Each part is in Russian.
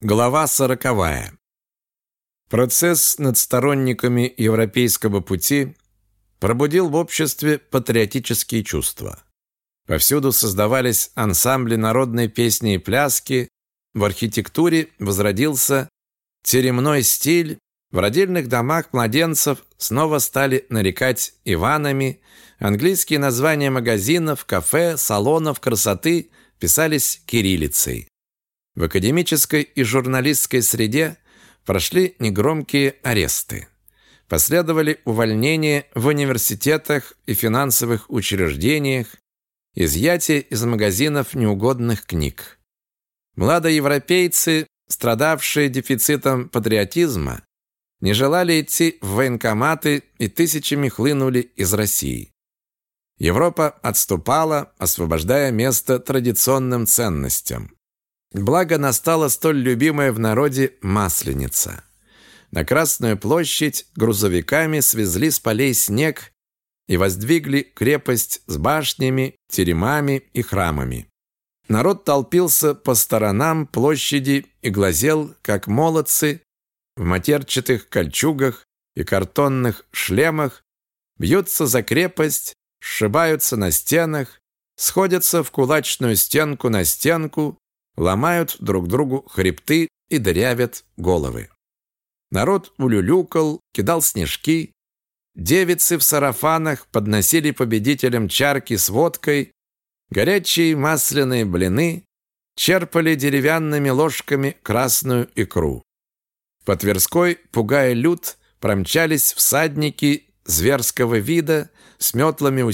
Глава сороковая. Процесс над сторонниками европейского пути пробудил в обществе патриотические чувства. Повсюду создавались ансамбли народной песни и пляски, в архитектуре возродился теремной стиль, в родильных домах младенцев снова стали нарекать Иванами, английские названия магазинов, кафе, салонов красоты писались кириллицей. В академической и журналистской среде прошли негромкие аресты. Последовали увольнения в университетах и финансовых учреждениях, изъятие из магазинов неугодных книг. Младоевропейцы, страдавшие дефицитом патриотизма, не желали идти в военкоматы и тысячами хлынули из России. Европа отступала, освобождая место традиционным ценностям. Благо настала столь любимая в народе Масленица. На Красную площадь грузовиками свезли с полей снег и воздвигли крепость с башнями, теремами и храмами. Народ толпился по сторонам площади и глазел, как молодцы в матерчатых кольчугах и картонных шлемах бьются за крепость, сшибаются на стенах, сходятся в кулачную стенку на стенку ломают друг другу хребты и дырявят головы. Народ улюлюкал, кидал снежки. Девицы в сарафанах подносили победителям чарки с водкой, горячие масляные блины, черпали деревянными ложками красную икру. По Тверской, пугая люд, промчались всадники зверского вида с метлами у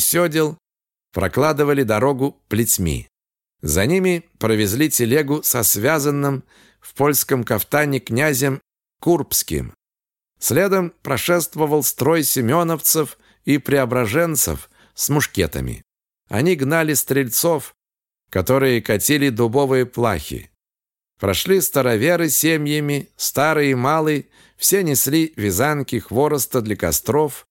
прокладывали дорогу плетьми. За ними провезли телегу со связанным в польском кафтане князем Курбским. Следом прошествовал строй семеновцев и преображенцев с мушкетами. Они гнали стрельцов, которые катили дубовые плахи. Прошли староверы семьями, старые и малые, все несли вязанки хвороста для костров,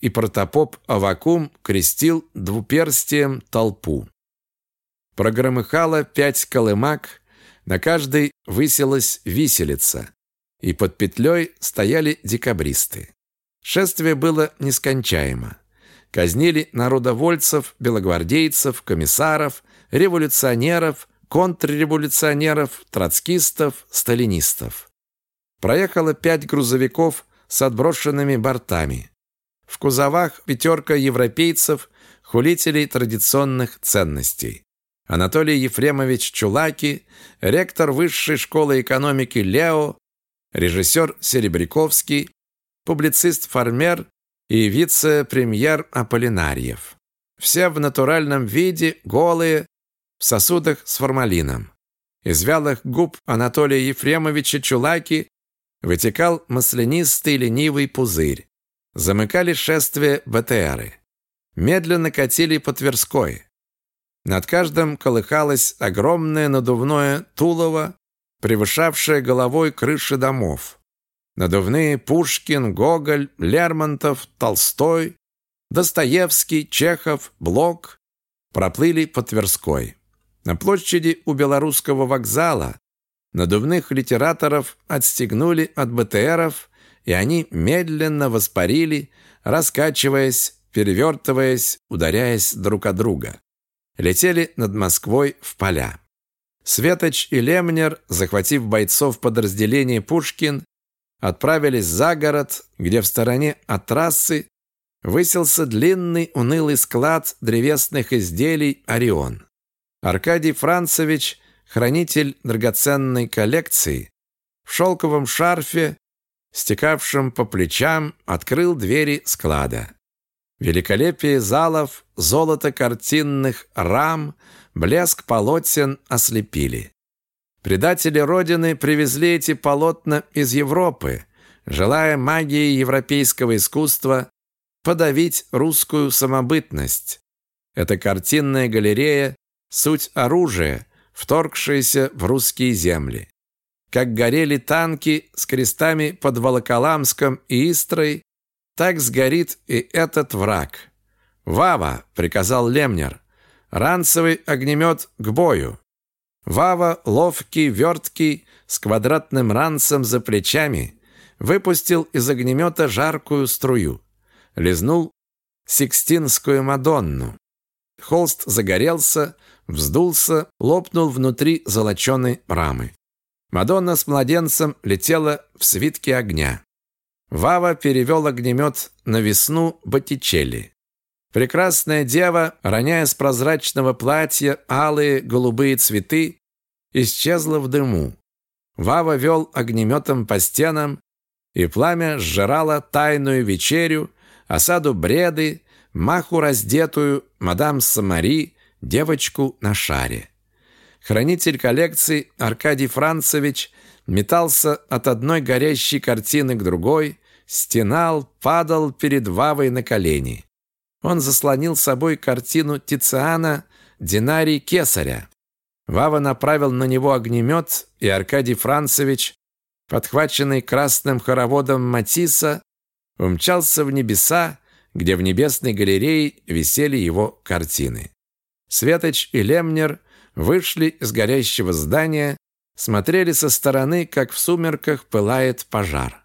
и протопоп Авакум крестил двуперстием толпу. Прогромыхало пять колымак, на каждой высилась виселица, и под петлей стояли декабристы. Шествие было нескончаемо. Казнили народовольцев, белогвардейцев, комиссаров, революционеров, контрреволюционеров, троцкистов, сталинистов. Проехало пять грузовиков с отброшенными бортами. В кузовах пятерка европейцев, хулителей традиционных ценностей. Анатолий Ефремович Чулаки, ректор Высшей школы экономики Лео, режиссер Серебряковский, публицист Фармер и вице-премьер Аполлинарьев. Все в натуральном виде, голые, в сосудах с формалином. Из вялых губ Анатолия Ефремовича Чулаки вытекал маслянистый ленивый пузырь. Замыкали шествие БТРы. Медленно катили по Тверской. Над каждым колыхалось огромное надувное тулово, превышавшее головой крыши домов. Надувные Пушкин, Гоголь, Лермонтов, Толстой, Достоевский, Чехов, Блок проплыли по Тверской. На площади у Белорусского вокзала надувных литераторов отстегнули от БТРов, и они медленно воспарили, раскачиваясь, перевертываясь, ударяясь друг о друга летели над Москвой в поля. Светоч и Лемнер, захватив бойцов подразделения Пушкин, отправились за город, где в стороне от трассы высился длинный унылый склад древесных изделий «Орион». Аркадий Францевич, хранитель драгоценной коллекции, в шелковом шарфе, стекавшем по плечам, открыл двери склада. Великолепие залов, золото картинных рам, блеск полотен ослепили. Предатели Родины привезли эти полотна из Европы, желая магией европейского искусства подавить русскую самобытность. Эта картинная галерея – суть оружия, вторгшееся в русские земли. Как горели танки с крестами под Волоколамском и Истрой, так сгорит и этот враг. «Вава!» — приказал Лемнер. «Ранцевый огнемет к бою!» Вава, ловкий, верткий, с квадратным ранцем за плечами, выпустил из огнемета жаркую струю. Лизнул Сикстинскую Мадонну. Холст загорелся, вздулся, лопнул внутри золоченой рамы. Мадонна с младенцем летела в свитке огня. Вава перевел огнемет на весну Боттичелли. Прекрасная дева, роняя с прозрачного платья алые голубые цветы, исчезла в дыму. Вава вел огнеметом по стенам, и пламя сжирало тайную вечерю, осаду бреды, маху раздетую, мадам Самари, девочку на шаре. Хранитель коллекции Аркадий Францевич метался от одной горящей картины к другой, стенал, падал перед Вавой на колени. Он заслонил собой картину Тициана «Динарий Кесаря». Вава направил на него огнемет, и Аркадий Францевич, подхваченный красным хороводом Матисса, умчался в небеса, где в небесной галерее висели его картины. Светоч и Лемнер вышли из горящего здания, смотрели со стороны, как в сумерках пылает пожар.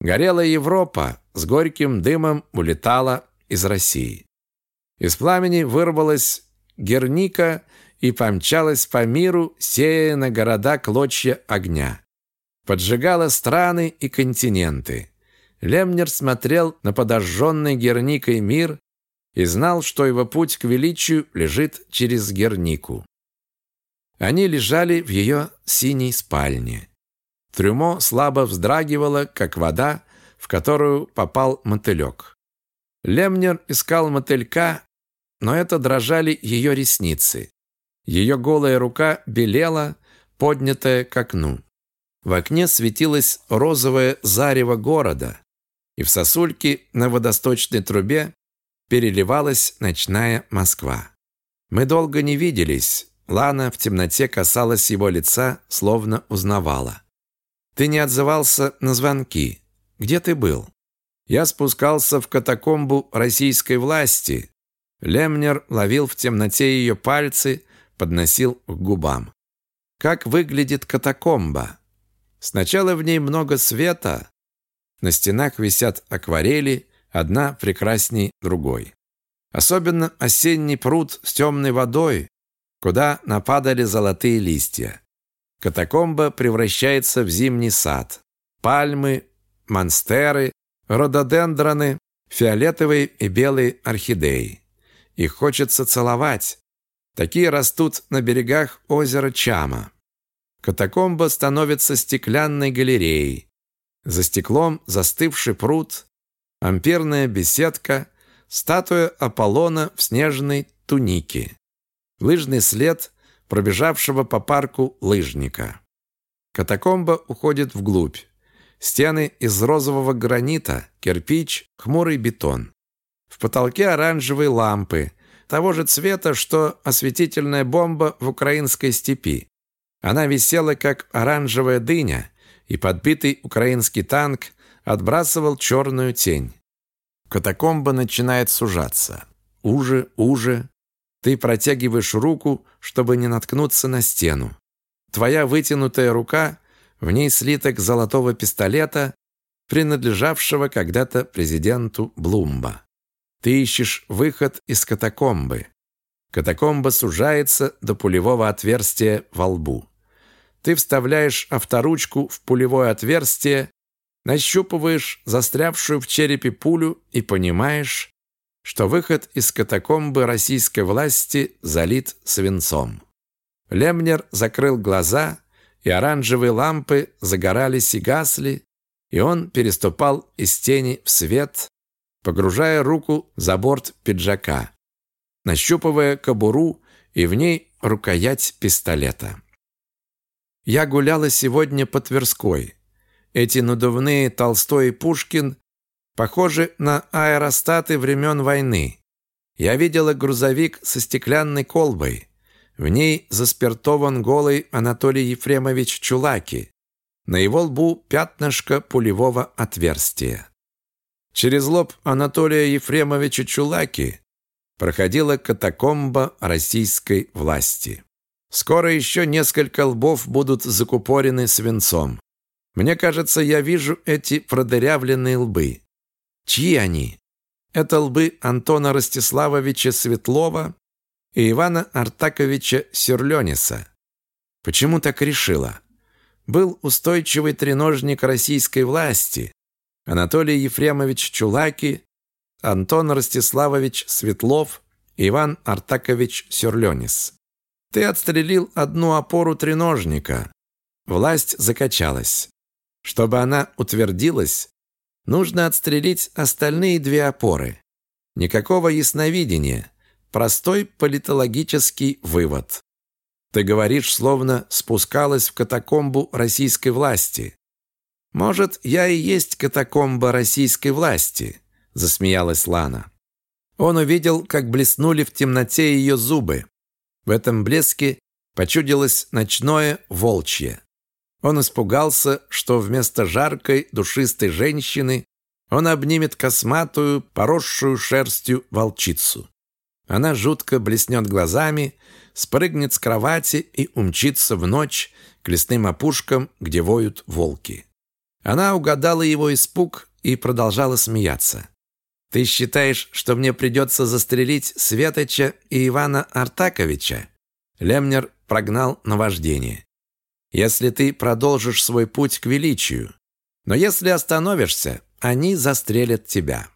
Горела Европа, с горьким дымом улетала из России. Из пламени вырвалась Герника и помчалась по миру, сея на города клочья огня. Поджигала страны и континенты. Лемнер смотрел на подожженный Герникой мир и знал, что его путь к величию лежит через Гернику. Они лежали в ее синей спальне. Трюмо слабо вздрагивало, как вода, в которую попал мотылек. Лемнер искал мотылька, но это дрожали ее ресницы. Ее голая рука белела, поднятая к окну. В окне светилось розовое зарево города, и в сосульке на водосточной трубе переливалась ночная Москва. Мы долго не виделись. Лана в темноте касалась его лица, словно узнавала. «Ты не отзывался на звонки. Где ты был?» «Я спускался в катакомбу российской власти». Лемнер ловил в темноте ее пальцы, подносил к губам. Как выглядит катакомба? Сначала в ней много света. На стенах висят акварели, одна прекрасней другой. Особенно осенний пруд с темной водой, куда нападали золотые листья. Катакомба превращается в зимний сад. Пальмы, монстеры, рододендроны, фиолетовые и белые орхидеи. Их хочется целовать, Такие растут на берегах озера Чама. Катакомба становится стеклянной галереей. За стеклом застывший пруд, ампирная беседка, статуя Аполлона в снежной тунике. Лыжный след пробежавшего по парку лыжника. Катакомба уходит вглубь. Стены из розового гранита, кирпич, хмурый бетон. В потолке оранжевые лампы, того же цвета, что осветительная бомба в украинской степи. Она висела, как оранжевая дыня, и подбитый украинский танк отбрасывал черную тень. Катакомба начинает сужаться. Уже, уже. Ты протягиваешь руку, чтобы не наткнуться на стену. Твоя вытянутая рука, в ней слиток золотого пистолета, принадлежавшего когда-то президенту Блумба. Ты ищешь выход из катакомбы. Катакомба сужается до пулевого отверстия во лбу. Ты вставляешь авторучку в пулевое отверстие, нащупываешь застрявшую в черепе пулю и понимаешь, что выход из катакомбы российской власти залит свинцом. Лемнер закрыл глаза, и оранжевые лампы загорались и гасли, и он переступал из тени в свет, погружая руку за борт пиджака, нащупывая кобуру и в ней рукоять пистолета. Я гуляла сегодня по Тверской. Эти надувные Толстой и Пушкин похожи на аэростаты времен войны. Я видела грузовик со стеклянной колбой. В ней заспиртован голый Анатолий Ефремович Чулаки. На его лбу пятнышко пулевого отверстия. Через лоб Анатолия Ефремовича Чулаки проходила катакомба российской власти. Скоро еще несколько лбов будут закупорены свинцом. Мне кажется, я вижу эти продырявленные лбы. Чьи они? Это лбы Антона Ростиславовича Светлова и Ивана Артаковича Сюрлениса. Почему так решила? Был устойчивый треножник российской власти, Анатолий Ефремович Чулаки, Антон Ростиславович Светлов, Иван Артакович Сюрленис. Ты отстрелил одну опору треножника. Власть закачалась. Чтобы она утвердилась, нужно отстрелить остальные две опоры. Никакого ясновидения, простой политологический вывод. Ты говоришь, словно спускалась в катакомбу российской власти. Может, я и есть катакомба российской власти, засмеялась Лана. Он увидел, как блеснули в темноте ее зубы. В этом блеске почудилось ночное волчье. Он испугался, что вместо жаркой, душистой женщины он обнимет косматую, поросшую шерстью волчицу. Она жутко блеснет глазами, спрыгнет с кровати и умчится в ночь к лесным опушкам, где воют волки. Она угадала его испуг и продолжала смеяться. «Ты считаешь, что мне придется застрелить Светоча и Ивана Артаковича?» Лемнер прогнал наваждение. «Если ты продолжишь свой путь к величию, но если остановишься, они застрелят тебя.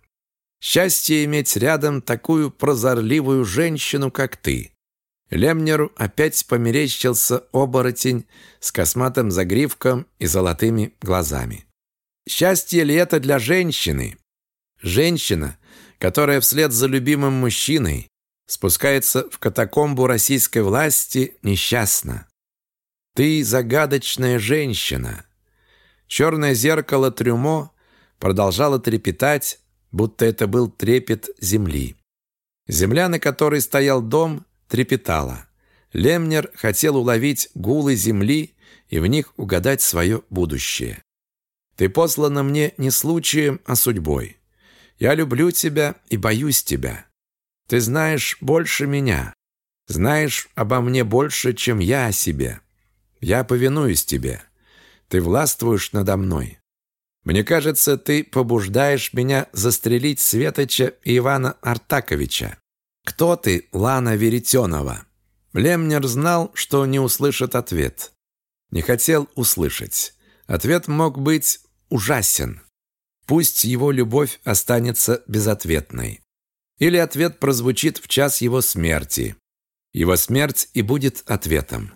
Счастье иметь рядом такую прозорливую женщину, как ты. Лемнеру опять померещился оборотень с косматым загривком и золотыми глазами. Счастье ли это для женщины? Женщина, которая вслед за любимым мужчиной спускается в катакомбу российской власти, несчастна. Ты загадочная женщина. Черное зеркало трюмо продолжало трепетать, будто это был трепет земли. Земля, на которой стоял дом, трепетала. Лемнер хотел уловить гулы земли и в них угадать свое будущее. «Ты послана мне не случаем, а судьбой. Я люблю тебя и боюсь тебя. Ты знаешь больше меня. Знаешь обо мне больше, чем я о себе. Я повинуюсь тебе. Ты властвуешь надо мной. Мне кажется, ты побуждаешь меня застрелить Светоча и Ивана Артаковича. «Кто ты, Лана Веретенова?» Лемнер знал, что не услышит ответ. Не хотел услышать. Ответ мог быть ужасен. Пусть его любовь останется безответной. Или ответ прозвучит в час его смерти. Его смерть и будет ответом.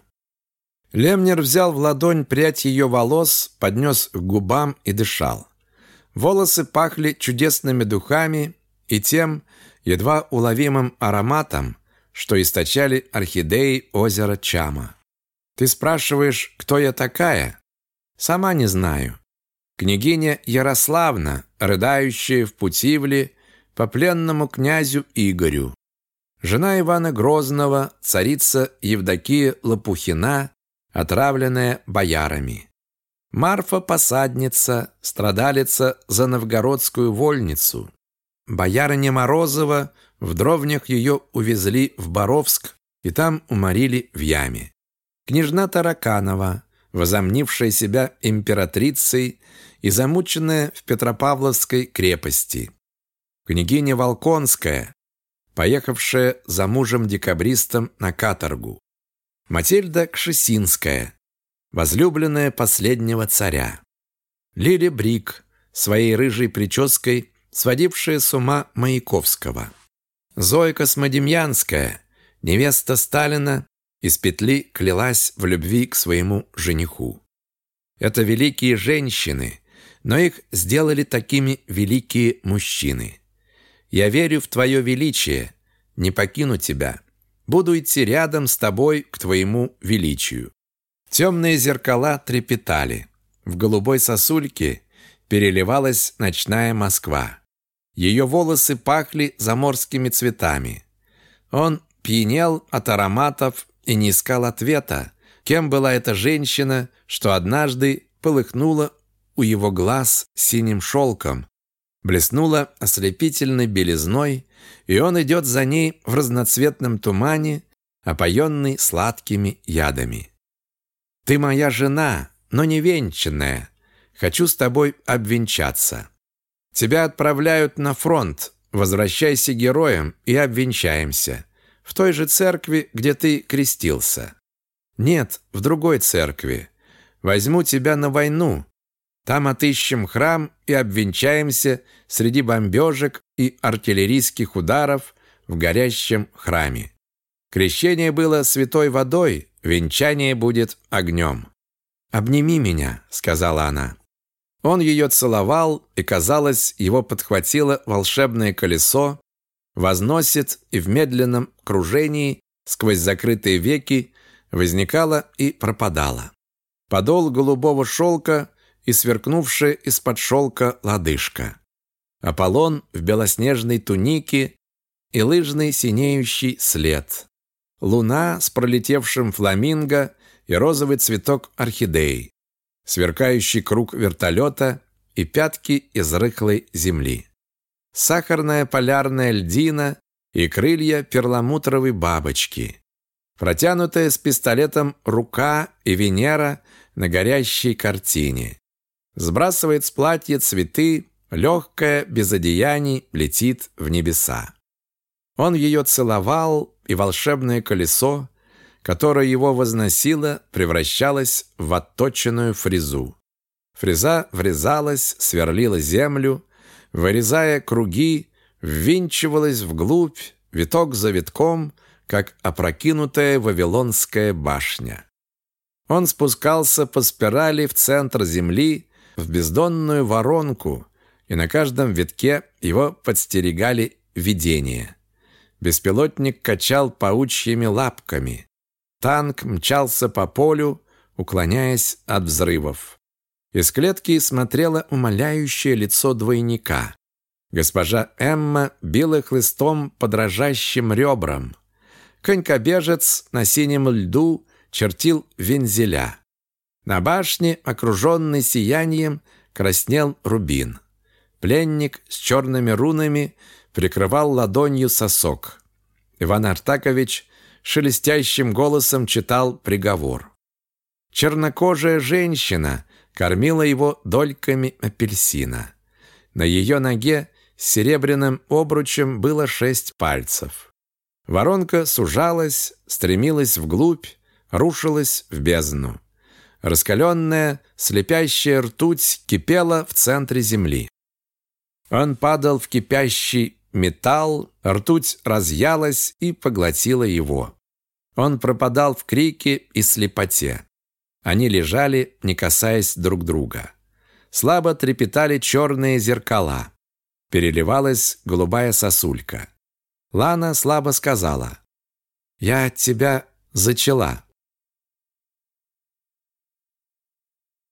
Лемнер взял в ладонь прядь ее волос, поднес к губам и дышал. Волосы пахли чудесными духами и тем, едва уловимым ароматом, что источали орхидеи озера Чама. Ты спрашиваешь, кто я такая? Сама не знаю. Княгиня Ярославна, рыдающая в Путивле по пленному князю Игорю. Жена Ивана Грозного, царица Евдокия Лопухина, отравленная боярами. Марфа посадница, страдалица за новгородскую вольницу. Боярыня Морозова в дровнях ее увезли в Боровск и там уморили в яме. Княжна Тараканова, возомнившая себя императрицей и замученная в Петропавловской крепости. Княгиня Волконская, поехавшая за мужем-декабристом на каторгу. Матильда Кшесинская, возлюбленная последнего царя. Лили Брик, своей рыжей прической сводившая с ума Маяковского. Зоя Космодемьянская, невеста Сталина, из петли клялась в любви к своему жениху. Это великие женщины, но их сделали такими великие мужчины. Я верю в твое величие, не покину тебя. Буду идти рядом с тобой к твоему величию. Темные зеркала трепетали. В голубой сосульке переливалась ночная Москва. Ее волосы пахли заморскими цветами. Он пьянел от ароматов и не искал ответа, кем была эта женщина, что однажды полыхнула у его глаз синим шелком, блеснула ослепительной белизной, и он идет за ней в разноцветном тумане, опоенный сладкими ядами. «Ты моя жена, но не венчанная. Хочу с тобой обвенчаться. Тебя отправляют на фронт. Возвращайся героем и обвенчаемся. В той же церкви, где ты крестился. Нет, в другой церкви. Возьму тебя на войну. Там отыщем храм и обвенчаемся среди бомбежек и артиллерийских ударов в горящем храме. Крещение было святой водой, венчание будет огнем. «Обними меня», — сказала она. Он ее целовал, и, казалось, его подхватило волшебное колесо, возносит и в медленном кружении сквозь закрытые веки возникало и пропадало. Подол голубого шелка и сверкнувшая из-под шелка лодыжка. Аполлон в белоснежной тунике и лыжный синеющий след. Луна с пролетевшим фламинго и розовый цветок орхидеи сверкающий круг вертолета и пятки из рыхлой земли. Сахарная полярная льдина и крылья перламутровой бабочки. Протянутая с пистолетом рука и Венера на горящей картине. Сбрасывает с платья цветы, легкая, без одеяний, летит в небеса. Он ее целовал, и волшебное колесо которая его возносила, превращалась в отточенную фрезу. Фреза врезалась, сверлила землю, вырезая круги, ввинчивалась вглубь, виток за витком, как опрокинутая вавилонская башня. Он спускался по спирали в центр земли, в бездонную воронку, и на каждом витке его подстерегали видения. Беспилотник качал паучьими лапками. Танк мчался по полю, уклоняясь от взрывов. Из клетки смотрело умоляющее лицо двойника. Госпожа Эмма била хлыстом по дрожащим ребрам. Конькобежец на синем льду чертил вензеля. На башне, окруженный сиянием, краснел рубин. Пленник с черными рунами прикрывал ладонью сосок. Иван Артакович шелестящим голосом читал приговор. Чернокожая женщина кормила его дольками апельсина. На ее ноге с серебряным обручем было шесть пальцев. Воронка сужалась, стремилась вглубь, рушилась в бездну. Раскаленная, слепящая ртуть кипела в центре земли. Он падал в кипящий металл, ртуть разъялась и поглотила его. Он пропадал в крике и слепоте. Они лежали, не касаясь друг друга. Слабо трепетали черные зеркала. Переливалась голубая сосулька. Лана слабо сказала. «Я тебя зачала».